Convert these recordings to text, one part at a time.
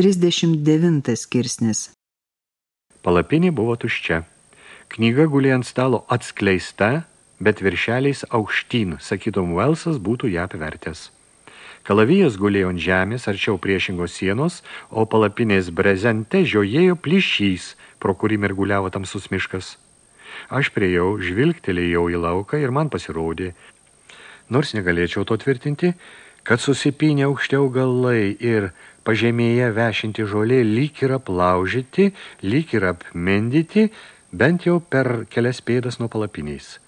39 skirsnis. Palapinė buvo tuščia. Knyga gulė ant stalo atskleista, bet viršeliais aukštyn, sakytum, Velsas būtų ją apvertęs. Kalavijas gulėjo ant žemės arčiau priešingos sienos, o palapinės brezente žiojėjo plyšys, pro kurį merguliavo tamsus miškas. Aš priejau, žvilgtelėjau į lauką ir man pasirodė, nors negalėčiau to tvirtinti, kad susipinė aukšti augalai ir pažemėje vešinti žolė lyg ir aplaužyti, lyg ir apmendyti, bent jau per kelias pėdas nuo palapiniais.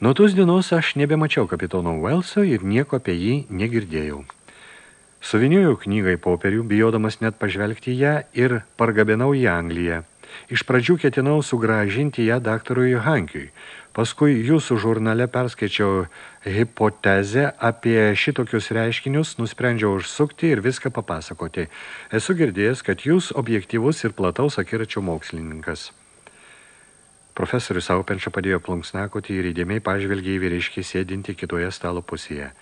Nuo tos dienos aš nebemačiau kapitono Welso ir nieko apie jį negirdėjau. Suviniojau knygą į popierių, bijodamas net pažvelgti ją ir pargabenau į Angliją. Iš pradžių ketinau sugražinti ją daktarui Hankiui, Paskui jūsų žurnale perskaičiau hipotezę apie šitokius reiškinius, nusprendžiau užsukti ir viską papasakoti. Esu girdėjęs, kad jūs objektyvus ir plataus akiračio mokslininkas. Profesorius Aupenčia padėjo plunksnakoti ir įdėmiai pažvelgė į vyriškį sėdinti kitoje stalo pusėje.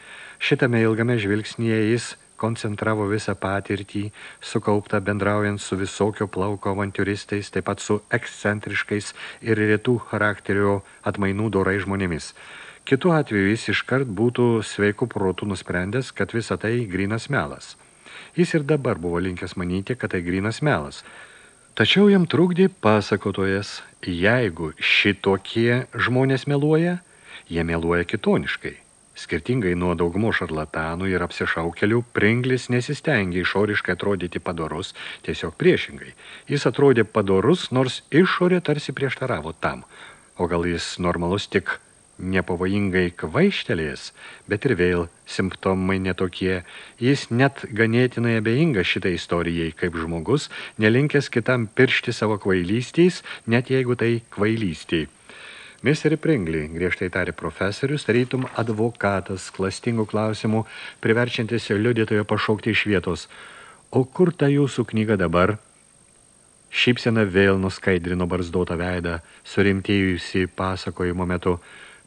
Šitame ilgame žvilgsnyje jis koncentravo visą patirtį, sukauptą bendraujant su visokio plauko avantiuristais, taip pat su ekscentriškais ir retų charakterio atmainų dorai žmonėmis. Kitu atveju jis iškart būtų sveikų protų nusprendęs, kad visa tai grinas melas. Jis ir dabar buvo linkęs manyti, kad tai grinas melas. Tačiau jam trukdė pasakotojas, jeigu šitokie žmonės meluoja, jie meluoja kitoniškai. Skirtingai nuo daugumo šarlatanų ir apsišaukelių, Pringlis nesistengė išoriškai atrodyti padorus, tiesiog priešingai. Jis atrodė padorus, nors išorė tarsi prieštaravo tam. O gal jis normalus tik nepavojingai kvaištelės, bet ir vėl simptomai netokie. Jis net ganėtinai abejinga šitai istorijai kaip žmogus, nelinkęs kitam piršti savo kvailystiais, net jeigu tai kvailystiai. Misteri Pringlį, griežtai tarė profesorius, tarytum advokatas, klastingų klausimų, priverčiantis liudytojo pašaukti iš vietos. O kur ta jūsų knyga dabar? Šypsena vėl nuskaidrino barzdotą veidą, surimtėjusi pasakojimo metu.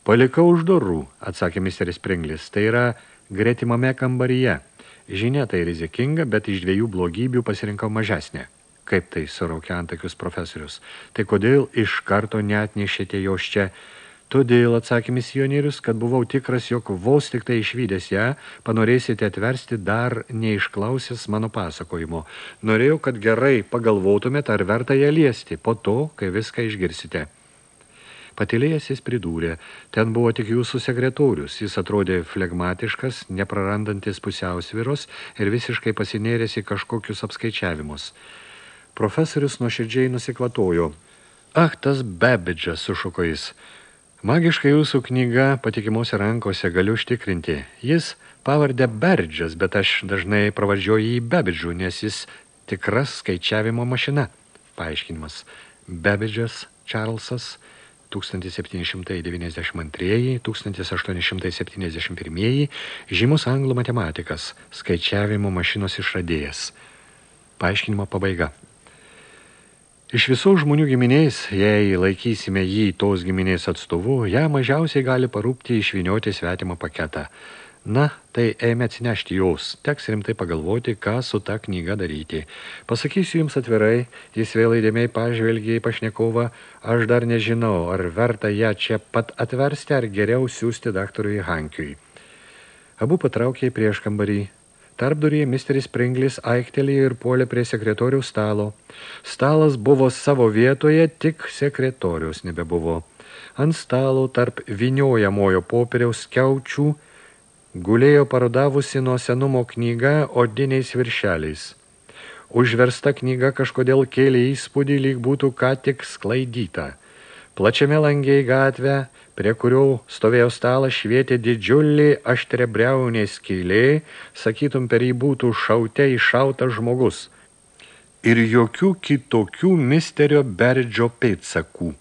Palikau už durų, atsakė misteris Pringlis. Tai yra gretimame kambaryje. Žinia tai rizikinga, bet iš dviejų blogybių pasirinkau mažesnę. Kaip tai suraukė antakius profesorius? Tai kodėl iš karto neatnešėte jos čia? Todėl, atsakė misionierius, kad buvau tikras, jog vos tik tai išvydęs ją, panorėsite atversti dar neišklausęs mano pasakojimo. Norėjau, kad gerai pagalvotumėt, ar verta ją liesti, po to, kai viską išgirsite. Patilėjęs jis pridūrė, ten buvo tik jūsų sekretorius, jis atrodė flegmatiškas, neprarandantis pusiausviros ir visiškai pasinėrėsi kažkokius apskaičiavimus. Profesorius nuoširdžiai nusikvatojo. Ach, tas bebidžas, sušuko jis. Magiškai jūsų knyga patikimuose rankose galiu užtikrinti. Jis pavardė Berdžas, bet aš dažnai pravardžiuoju jį Bebidžų, nes jis tikras skaičiavimo mašina. Paaiškinimas. Bebidžas Čarlsas 1792-1871 žymus anglų matematikas, skaičiavimo mašinos išradėjas. Paaiškinimo pabaiga. Iš visų žmonių giminės, jei laikysime jį tos giminės atstovu, ją mažiausiai gali parūpti išvinioti svetimą paketą. Na, tai ėmė atsinešti jos. Teks rimtai pagalvoti, ką su ta knyga daryti. Pasakysiu jums atvirai, jis vėl įdėmiai pažvelgė į pašnekovą, aš dar nežinau, ar verta ją čia pat atversti, ar geriau siūsti daktarui Hankiui. Abu patraukė prieš kambarį, Tarpduryje misteris Pringlis aiktelėjo ir puolė prie sekretoriaus stalo. Stalas buvo savo vietoje, tik sekretoriaus nebebuvo. Ant stalo tarp viniojamojo popieriaus skiaučių gulėjo parodavusi nuo senumo knyga odiniais viršeliais. Užversta knyga kažkodėl kėlė įspūdį, lyg būtų ką tik sklaidyta. Plačiame langiai gatvę prie kurių stovėjo stalas švietė didžiulį aštrebriaunė skylė, sakytum, per jį būtų šaute iššautas žmogus. Ir jokių kitokių misterio berdžio pėdsakų.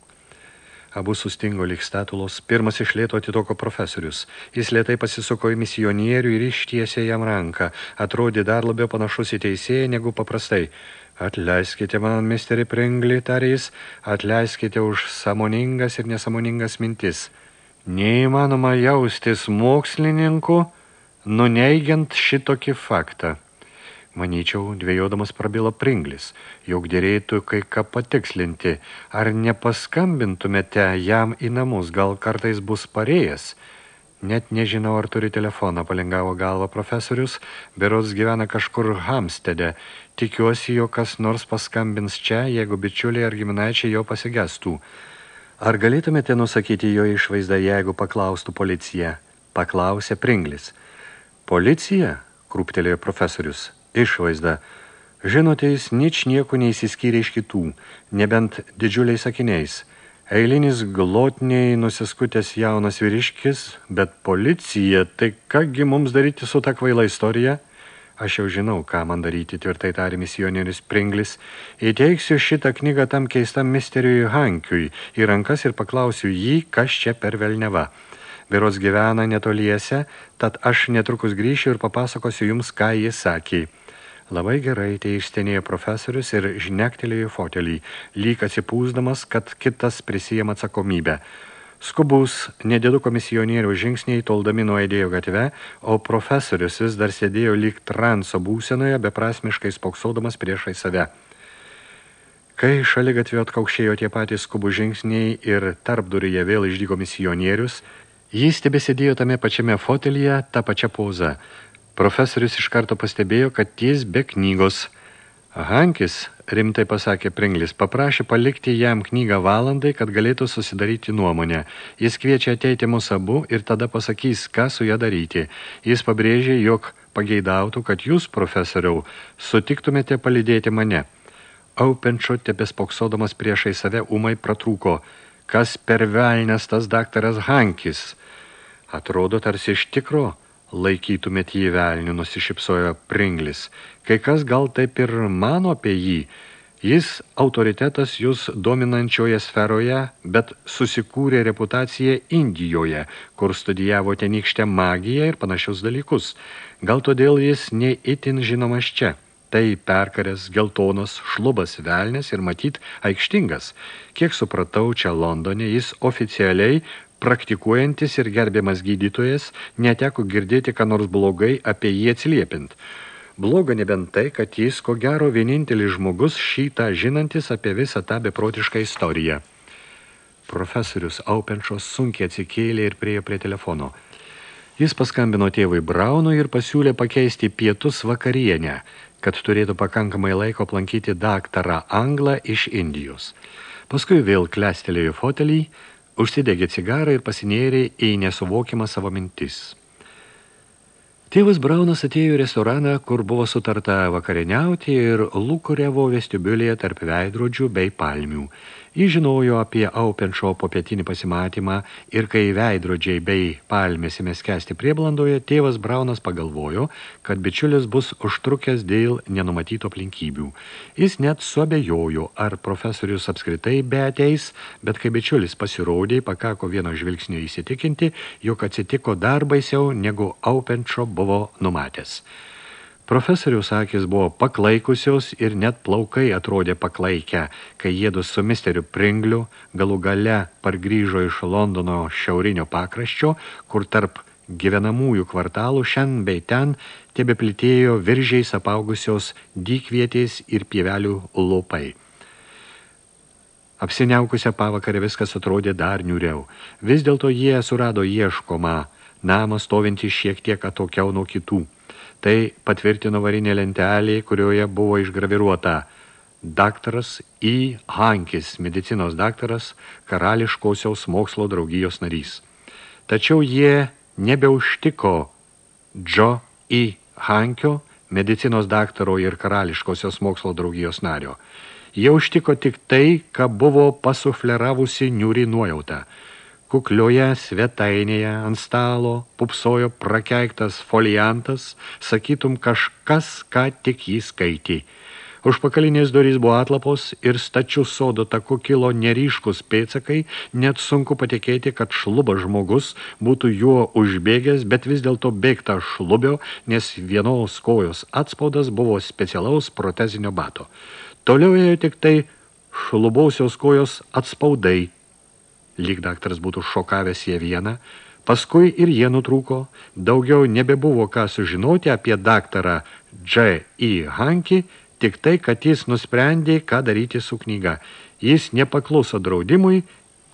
Abu sustingo lyg statulos, pirmas iš lėto atitoko profesorius. Jis lėtai pasisuko į misionierių ir ištiesė jam ranką. Atrodė dar labiau panašus į teisėją negu paprastai. Atleiskite man, misteri Pringli, tarė jis, atleiskite už samoningas ir nesamoningas mintis. Neįmanoma jaustis mokslininku, nuneigiant šitokį faktą. Manyčiau, dvėjodamas prabilo Pringlis, juk dėrėtų kai ką patikslinti. Ar nepaskambintumėte jam į namus, gal kartais bus parėjęs? Net nežinau, ar turi telefoną, palingavo galva profesorius, berods gyvena kažkur Hamstede. Tikiuosi, jo kas nors paskambins čia, jeigu bičiuliai ar giminaičiai jo pasigestų. Ar galėtumėte nusakyti jo išvaizdą, jeigu paklaustų policija? Paklausė Pringlis. Policija? krūptelėjo profesorius išvaizdą. Žinote, jis nič nieko neįsiskyrė iš kitų, nebent didžiuliais sakiniais. Eilinis glotniai nusiskutęs jaunas vyriškis, bet policija, tai kągi mums daryti su ta kvaila istorija? Aš jau žinau, ką man daryti, tvirtai tarė misionierius Pringlis. Įteiksiu šitą knygą tam keistam misteriui Hankiui į rankas ir paklausiu jį, kas čia per velneva. Beros gyvena netoliese, tad aš netrukus grįšiu ir papasakosiu jums, ką jis sakė. Labai gerai, tai išstenėjo profesorius ir žnektelėjo fotelį, lyg atsipūsdamas, kad kitas prisijama atsakomybę. Skubus, nedėdu komisionierių žingsniai toldami nuėdėjo gatve, o profesorius vis dar sėdėjo lyg transo būsenoje, beprasmiškai spoksodamas priešai save. Kai šalia gatvė atkaukšėjo tie patys skubų žingsniai ir tarpduryje vėl išdygo misionierius, jis tebesėdėjo tame pačiame fotelyje, tą pačią pozą – Profesorius iš karto pastebėjo, kad jis be knygos. Hankis, rimtai pasakė Pringlis, paprašė palikti jam knygą valandai, kad galėtų susidaryti nuomonę. Jis kviečia ateiti mus abu ir tada pasakys, ką su ją daryti. Jis pabrėžė, jog pageidautų, kad jūs, profesoriau, sutiktumėte palidėti mane. Aupenčio tebespoksodamas priešai save umai pratrūko. Kas per velnes tas daktaras Hankis? Atrodo, tarsi iš tikro laikytumėt jį velnių, nusišipsojo Pringlis. Kai kas gal taip ir mano apie jį. Jis autoritetas jūs dominančioje sferoje, bet susikūrė reputaciją Indijoje, kur studijavo tenykštę magiją ir panašius dalykus. Gal todėl jis neįtin žinomas čia. Tai perkarės geltonas šlubas velnės ir matyt aikštingas. Kiek supratau, čia Londone jis oficialiai praktikuojantis ir gerbiamas gydytojas neteko girdėti, ką nors blogai apie jį atsiliepint. Bloga nebent tai, kad jis, ko gero, vienintelis žmogus šitą žinantis apie visą tą beprotišką istoriją. Profesorius Aupenšos sunkiai atsikėlė ir priejo prie telefono. Jis paskambino tėvui Braunui ir pasiūlė pakeisti pietus vakarienę, kad turėtų pakankamai laiko aplankyti daktarą Anglą iš Indijos. Paskui vėl klestelėjo fotelį, užsidegė cigarą ir pasinėrė į nesuvokimą savo mintis. Tėvas Braunas atėjo į restoraną, kur buvo sutarta vakarieniauti ir lūkurevo vestibiulėje tarp veidrodžių bei palmių. Jis žinojo apie Aupenšo popietinį pasimatymą ir kai veidrodžiai bei palmės įmės kesti prieblandoje, tėvas Braunas pagalvojo, kad bičiulis bus užtrukęs dėl nenumatyto aplinkybių. Jis net suabejojo, ar profesorius apskritai beateis, bet kai bičiulis pasirodė, pakako vieno žvilgsnio įsitikinti, jog atsitiko dar baisiau, negu Aupenšo buvo numatęs. Profesoriaus akis buvo paklaikusios ir net plaukai atrodė paklaikę, kai jėdu su misteriu Pringliu galų gale pargrįžo iš Londono šiaurinio pakraščio, kur tarp gyvenamųjų kvartalų šen bei ten tebeplitėjo viržiais apaugusios dykvietės ir pievelių lopai. Apsiniaukusią pavakarę viskas atrodė dar niuriau. Vis dėlto jie surado ieškomą namą stovintį šiek tiek atokiau nuo kitų – Tai patvirtino varinė lentelė, kurioje buvo išgraviruota daktaras į Hankis, medicinos daktaras, karališkosiaus mokslo draugijos narys. Tačiau jie nebeužtiko Džo į Hankio, medicinos daktaro ir karališkosios mokslo draugijos nario. Jie užtiko tik tai, ką buvo pasufleravusi niūri nuojauta – Kuklioje svetainėje ant stalo pupsojo prakeiktas foliantas, sakytum kažkas, ką tik jį skaitė. Užpakalinės durys buvo atlapos ir stačių sodo taku kilo neryškus pėtsakai, net sunku patikėti, kad šlubas žmogus būtų juo užbėgęs, bet vis dėlto bėgta šlubio, nes vienos kojos atspaudas buvo specialaus protezinio bato. Toliau ėjo tik tai šlubausios kojos atspaudai lyg daktaras būtų šokavęs jie vieną, paskui ir jie nutrūko, daugiau nebebuvo ką sužinoti apie daktarą J. E. Hanky, tik tai, kad jis nusprendė, ką daryti su knyga. Jis nepakluso draudimui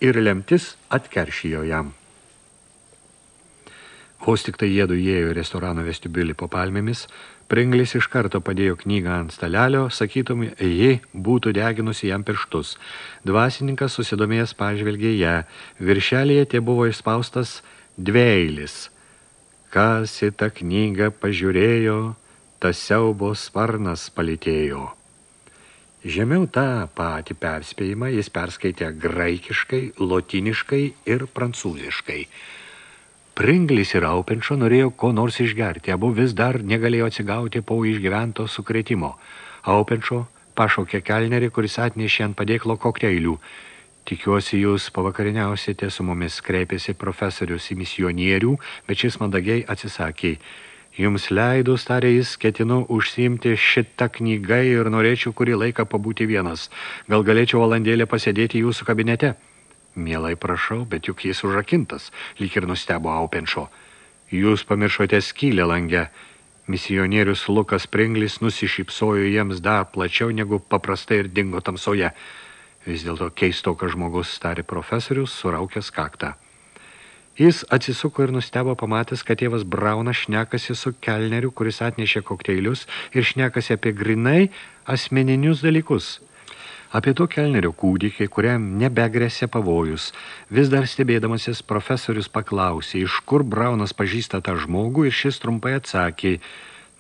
ir lemtis atkeršijo jam. Vos tik tai jėdu įėjo į restorano vestibiulį po palmėmis, Pringlis iš karto padėjo knygą ant stalelio, sakytum, ji būtų deginusi jam pirštus. Dvasininkas susidomėjęs pažvelgė ją. Viršelėje tie buvo išspaustas dveilis. Kas į tą knygą pažiūrėjo, tas siaubo sparnas palitėjo. Žemiau tą patį perspėjimą jis perskaitė graikiškai, lotiniškai ir prancūziškai – Pringlis ir Aupenšo norėjo ko nors išgerti, abu vis dar negalėjo atsigauti po išgyvento sukretimo. Aupenšo pašaukė kelnerį, kuris atnešė ant padėklo kokteilių. Tikiuosi, jūs pavakariniausite su mumis, kreipėsi profesorius į misionierių, bet šis mandagiai atsisakė. Jums leidus, tarė jis, ketinu užsiimti šitą knygą ir norėčiau kurį laiką pabūti vienas. Gal galėčiau valandėlę pasėdėti jūsų kabinete? Mielai prašau, bet juk jis užakintas, lyg ir nustebo Aupenšo. Jūs pamiršote skylę langę. Misionierius Lukas Pringlis nusišypsojo jiems dar plačiau negu paprastai ir dingo tamsoje. Vis dėlto keistokas žmogus, tarė profesorius, suraukęs kaktą. Jis atsisuko ir nustebo pamatęs, kad tėvas Braunas šnekasi su kelneriu, kuris atnešė kokteilius ir šnekasi apie grinai asmeninius dalykus – Apie to kelnerio kūdikį, kuriam nebegrėsia pavojus, vis dar stebėdamasis profesorius paklausė, iš kur Braunas pažįsta tą žmogų ir šis trumpai atsakė,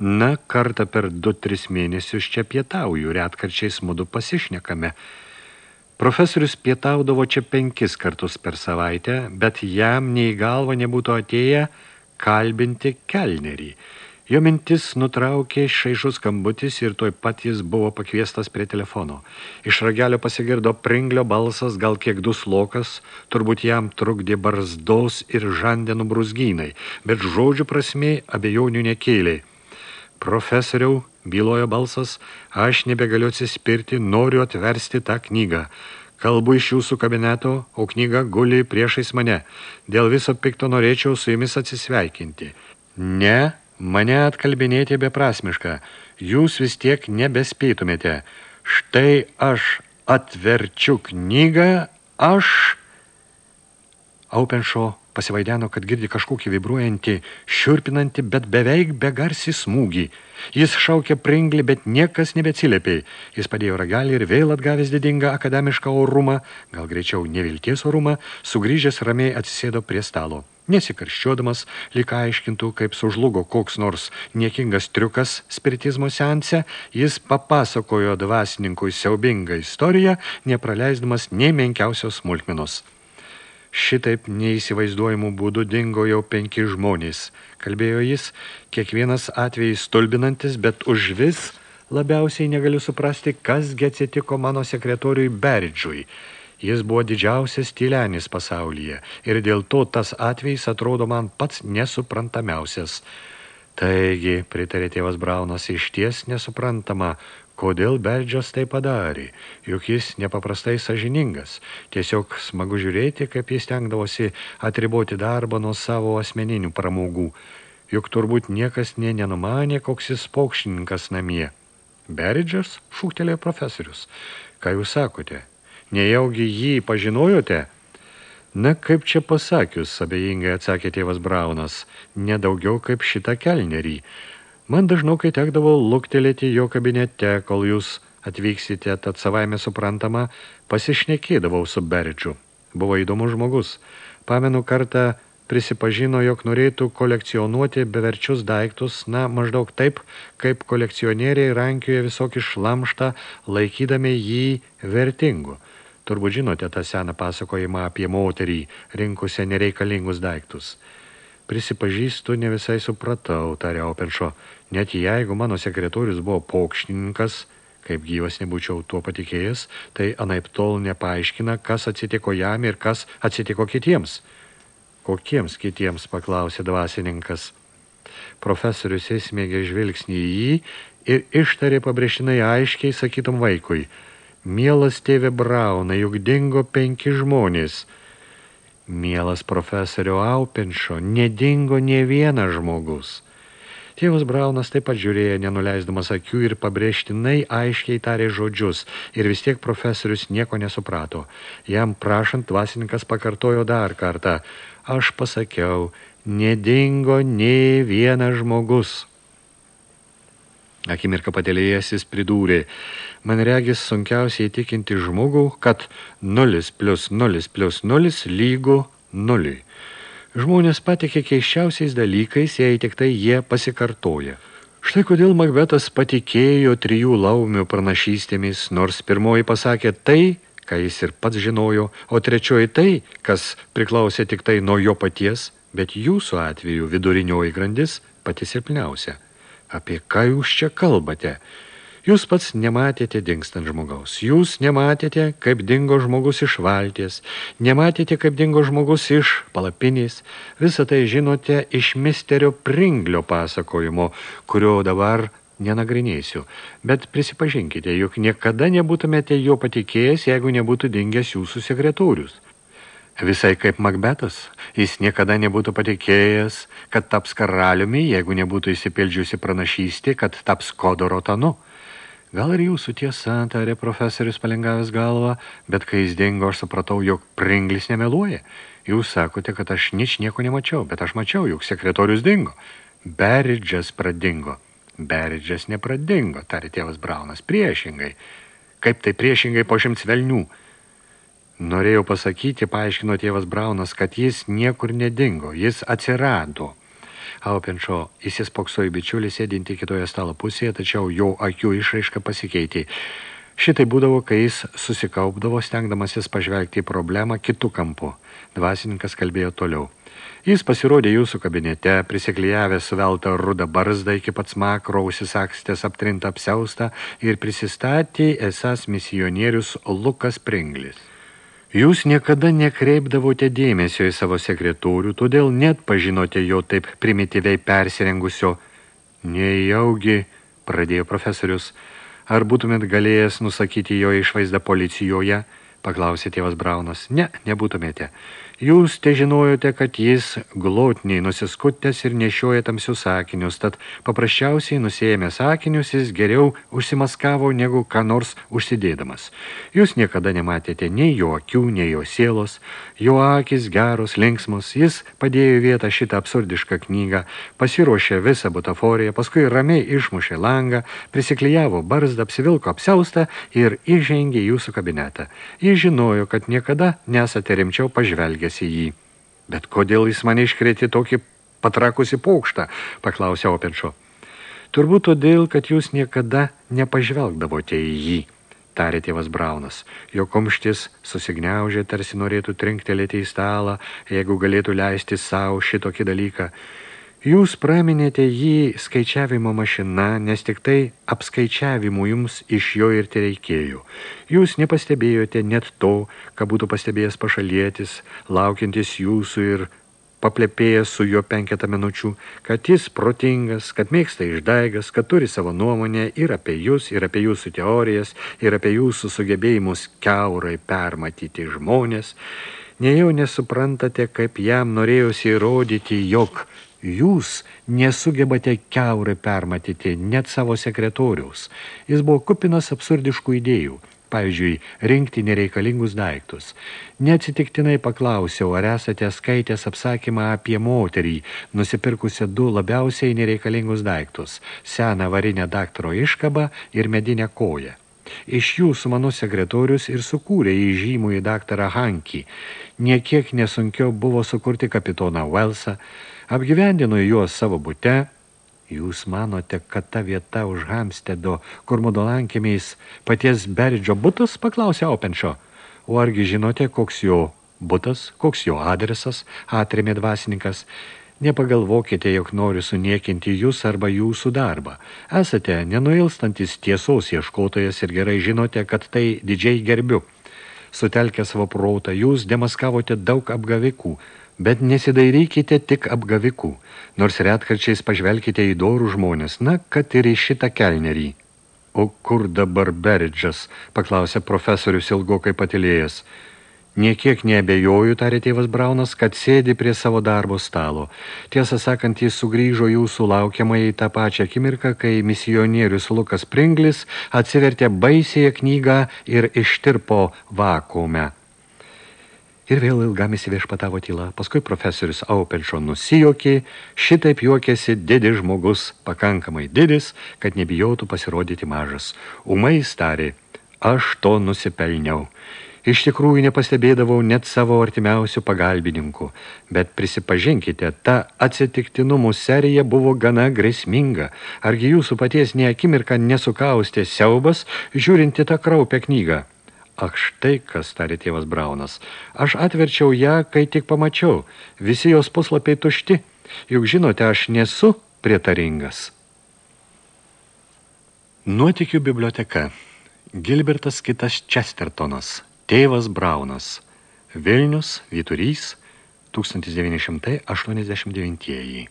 na, kartą per du, tris mėnesius čia pietauju, retkarčiais mudu pasišnekame. Profesorius pietaudavo čia penkis kartus per savaitę, bet jam nei galva nebūtų atėję kalbinti kelnerį – Jo mintis nutraukė šaižus skambutis ir tuoj pat jis buvo pakviestas prie telefono. Iš ragelio pasigirdo pringlio balsas, gal kiek duslokas, turbūt jam trukdė barzdos ir žandenų brusgynai, bet žodžių prasmė abejonių nekėlė. Profesoriau, bylojo balsas, aš nebegaliu atsispirti, noriu atversti tą knygą. Kalbu iš jūsų kabineto, o knyga guli priešais mane. Dėl viso pikto norėčiau su jumis atsisveikinti. Ne, Mane atkalbinėti beprasmiška, jūs vis tiek nebespėtumėte. Štai aš atverčiu knygą, aš... Aupenšo pasivaideno, kad girdi kažkokį vibruojantį, šiurpinantį, bet beveik begarsį smūgį. Jis šaukė pringlį, bet niekas nebecilėpė. Jis padėjo ragelį ir vėl atgavęs didingą akademišką orumą, gal greičiau nevilties orumą, sugrįžęs ramiai atsisėdo prie stalo. Nesikarščiodamas, lyg aiškintų, kaip sužlugo koks nors niekingas triukas spiritizmo seanse, jis papasakojo dvasininkui siaubingą istoriją, nepraleisdamas nei menkiausios smulkmenos. Šitaip neįsivaizduojamų būdų dingo jau penki žmonės. Kalbėjo jis, kiekvienas atvejais stulbinantis, bet už vis labiausiai negaliu suprasti, kasgi atsitiko mano sekretoriui Beridžui – Jis buvo didžiausias tylenis pasaulyje ir dėl to tas atvejs atrodo man pats nesuprantamiausias. Taigi, pritarė tėvas Braunas, iš ties nesuprantama, kodėl Berdžias tai padarė, juk jis nepaprastai sažiningas. Tiesiog smagu žiūrėti, kaip jis tenkdavosi atriboti darbą nuo savo asmeninių pramogų. Juk turbūt niekas nė nenumanė, koks jis paukštininkas namie. Beridžas, šūktelėjo profesorius. Ką jūs sakote? Nejaugi jį pažinojote? Na, kaip čia pasakius, abejingai atsakė tėvas Braunas, nedaugiau kaip šitą kelnerį. Man dažnokai tekdavo luktelėti jo kabinete, kol jūs atvyksite, tad savaime suprantama, pasišnekėdavau su Beridžu. Buvo įdomus žmogus. Pamenu kartą prisipažino, jog norėtų kolekcionuoti beverčius daiktus, na, maždaug taip, kaip kolekcionieriai rankioje visokį šlamštą, laikydami jį vertingu. Turbūt žinote tą seną pasakojimą apie moterį, rinkusią nereikalingus daiktus. Prisipažįstu, ne visai supratau, tarė Openšo. Net jeigu mano sekretorius buvo pokštininkas, kaip gyvas nebūčiau tuo patikėjęs, tai anaip tol nepaaiškina, kas atsitiko jam ir kas atsitiko kitiems. Kokiems kitiems, paklausė dvasininkas. Profesorius įsmėgė žvilgsnį į jį ir ištarė pabrėžtinai aiškiai, sakytum vaikui – Mielas tėvė Brauna, juk dingo penki žmonės. Mielas profesorio Aupenšo, nedingo ne vienas žmogus. Tėvas Braunas taip pat žiūrėjo, nenuleisdamas akių ir pabrėžtinai aiškiai tarė žodžius, ir vis tiek profesorius nieko nesuprato. Jam prašant, dvasininkas pakartojo dar kartą. Aš pasakiau, nedingo nei vienas žmogus. Akimirką patėlėjęsis pridūrė, man regis sunkiausiai įtikinti žmogų, kad 0 plus 0 plus 0 lygų 0. Žmonės patikė keiščiausiais dalykais, jei tik tai jie pasikartoja. Štai kodėl Makbetas patikėjo trijų laumių pranašystėmis, nors pirmoji pasakė tai, ką jis ir pats žinojo, o trečioji tai, kas priklausė tik tai nuo jo paties, bet jūsų atveju vidurinioji grandis pati silpniausia. Apie ką jūs čia kalbate? Jūs pats nematėte dingstant žmogaus. Jūs nematėte, kaip dingo žmogus iš valties. Nematėte, kaip dingo žmogus iš palapinės. Visą tai žinote iš misterio Pringlio pasakojimo, kurio dabar nenagrinėsiu. Bet prisipažinkite, juk niekada nebūtumėte jo patikėjęs, jeigu nebūtų dingęs jūsų sekretorius. Visai kaip Makbetas, jis niekada nebūtų patikėjęs, kad taps karaliumi, jeigu nebūtų įsipildžiusi pranašystė, kad taps kodorotanu. Gal ir jūsų tiesa, tarė profesorius palengavęs galvą, bet kai jis dingo, aš supratau, jog pringlis nemeluoja. Jūs sakote, kad aš nič nieko nemačiau, bet aš mačiau, juk sekretorius dingo. Beridžas pradingo. Beridžas nepradingo, tarė tėvas Braunas, priešingai. Kaip tai priešingai po šimts velnių? Norėjau pasakyti, paaiškino tėvas Braunas, kad jis niekur nedingo, jis atsirado. Aupenšo įsispoksojo bičiulį sėdinti kitoje stalo pusėje, tačiau jo akių išraiška pasikeitė. Šitai būdavo, kai jis susikaupdavo, stengdamasis pažvelgti į problemą kitų kampų. Dvasininkas kalbėjo toliau. Jis pasirodė jūsų kabinete, prisiklijavęs suveltą rudą barzdą iki pats makro, užsisakstęs aptrintą apsiaustą ir prisistatė esas misionierius Lukas Pringlis. Jūs niekada nekreipdavote dėmesio į savo sekretorių, todėl net pažinote jo taip primityviai persirengusio. Nejaugi, pradėjo profesorius, ar būtumėt galėjęs nusakyti jo išvaizdą policijoje, paklausė tėvas Braunas. Ne, nebūtumėte. Jūs te žinojote, kad jis glotniai nusiskutęs ir nešioja tamsius sakinius, tad paprasčiausiai nusėjame sakinius, jis geriau užsimaskavo negu ką nors užsidėdamas. Jūs niekada nematėte nei jo akių, nei jo sielos, jo akis geros, linksmos, jis padėjo vietą šitą absurdišką knygą, pasiruošė visą butaforiją, paskui ramiai išmušė langą, prisiklijavo barzdą, apsivilko apsiaustą ir įžengė jūsų kabinetą. Jis žinojo, kad niekada nesate rimčiau pažvelgę pažvelgęs į jį. Bet kodėl jis mane iškrėtė tokį patrakusi paukštą, paklausė Openšo. Turbūt todėl, kad jūs niekada nepažvelgdavote į jį, tarė tėvas Braunas. Jo komštis susigniaužė, tarsi norėtų trinktelėti į stalą, jeigu galėtų leisti savo šitokį dalyką. Jūs praminėte jį skaičiavimo mašina, nes tik tai apskaičiavimų jums iš jo ir te reikėjo. Jūs nepastebėjote net to, ką būtų pastebėjęs pašalietis, laukiantis jūsų ir paplepėjęs su juo penketą minučių, kad jis protingas, kad mėgsta išdaigas, kad turi savo nuomonę ir apie jūs, ir apie jūsų teorijas, ir apie jūsų sugebėjimus keurai permatyti žmonės. Nejau nesuprantate, kaip jam norėjosi įrodyti, jog Jūs nesugebate keurai permatyti net savo sekretoriaus. Jis buvo kupinas absurdiškų idėjų, pavyzdžiui, rinkti nereikalingus daiktus. Neatsitiktinai paklausiau, ar esate skaitęs apsakymą apie moterį, nusipirkusią du labiausiai nereikalingus daiktus – seną varinę daktaro iškabą ir medinę koją. Iš jūsų mano sekretorius ir sukūrė į žymų į daktarą Hankį. Niekiek nesunkiau buvo sukurti kapitoną Wellsą, apgyvendino juos savo bute. Jūs manote, kad ta vieta už Hamstedo, kur mudu lankėmės, paties Beridžo butas, paklausė Openšo. O argi žinote, koks jo butas, koks jo adresas, atrėmė dvasininkas. Nepagalvokite, jog noriu suniekinti jūs arba jūsų darbą. Esate nenuilstantis tiesos ieškotojas ir gerai žinote, kad tai didžiai gerbiu. Sutelkę savo protą, jūs demaskavote daug apgavikų, Bet nesidairykite tik apgavikų, nors retkarčiais pažvelkite į dorų žmonės, na, kad ir į šitą kelnerį. O kur dabar Beridžas, paklausė profesorius ilgokai patilėjęs. Niekiek neabejoju, tarė tėvas Braunas, kad sėdi prie savo darbo stalo. Tiesą sakant, jis sugrįžo jūsų laukiamai į tą pačią akimirką, kai misionierius Lukas Pringlis atsivertė baisėje knygą ir ištirpo vakuume. Ir vėl ilgam įsiviešpatavo tyla. Paskui profesorius Aupelšo nusijokė, šitaip juokėsi didis žmogus, pakankamai didis, kad nebijotų pasirodyti mažas. Umai starė, aš to nusipelniau. Iš tikrųjų nepastebėdavau net savo artimiausių pagalbininkų, bet prisipažinkite, ta atsitiktinumų serija buvo gana grėsminga. Argi jūsų paties neakimirką nesukaustė siaubas, žiūrinti tą kraupę knygą? Ach, štai kas, tarė tėvas Braunas. Aš atverčiau ją, kai tik pamačiau. Visi jos puslapiai tušti. Juk žinote, aš nesu prietaringas. Nuotikių biblioteka. Gilbertas kitas Chestertonas. Tėvas Braunas, Vilnius, Vyturys, 1989.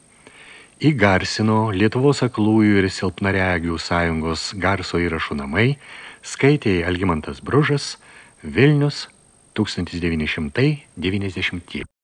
Įgarsino Lietuvos aklųjų ir silpnaregių sąjungos garso įrašų namai, skaitė Algimantas Bružas, Vilnius, 1990.